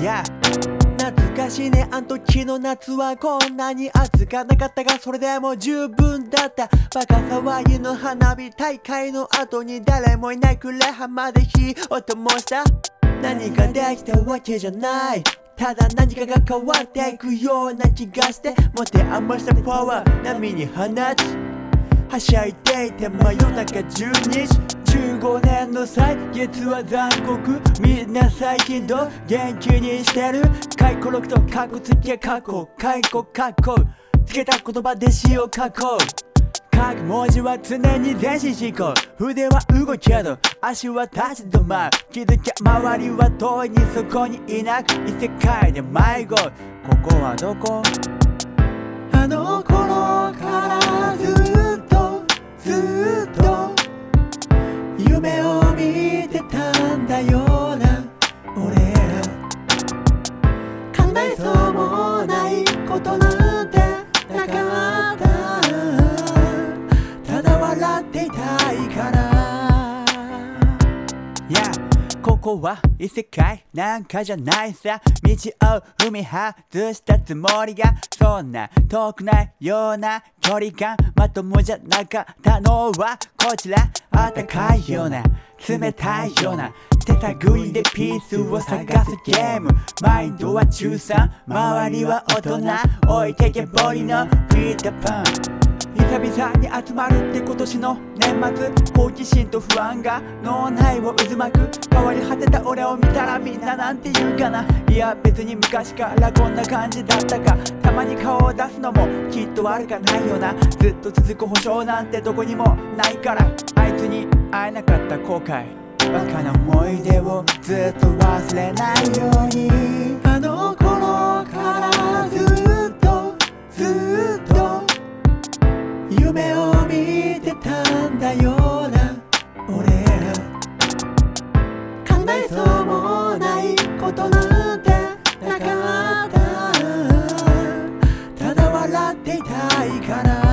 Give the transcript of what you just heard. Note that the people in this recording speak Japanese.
Yeah 懐かしいね。あん時の夏はこんなに暑かなかったがそれでも十分だった。バカ騒ぎの花火大会の後に誰もいないくらい浜で火を灯した。何かできたわけじゃない。ただ何かが変わっていくような気がして。持て余したパワー波に放ち。はしゃいでいて真夜中12時15年の歳月は残酷。みんな最近どう？元気にしてる？回顧録と過去つけ過去解雇過去つけた言葉で詩を書こう。書く文字は常に前進思考筆は動くけど。足は立ち止まる気づきゃ周りは遠いにそこにいなく。異世界で迷子。ここはどこ？あの頃からずここは異世界なんかじゃないさ。道を踏み外したつもりがそんな遠くないような距離感。まともじゃなかったのはこちら。暖かいような冷たいような手探りでピースを探すゲーム。マインドは中3周りは大人。置いてけぼりのピーターパン。久々に集まるって今年の年末好奇心と不安が脳内を渦巻く変わり果てた俺を見たらみんななんて言うかな。いや別に昔からこんな感じだったか。たまに顔を出すのもきっと悪かないよな。ずっと続く保証なんてどこにもないから。あいつに会えなかった後悔。バカな思い出をずっと忘れないように。を見てたんだよな。俺ら考えそうもないことなんてなかった。ただ笑っていたいから。